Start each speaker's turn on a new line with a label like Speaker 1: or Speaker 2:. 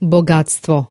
Speaker 1: bogactwo.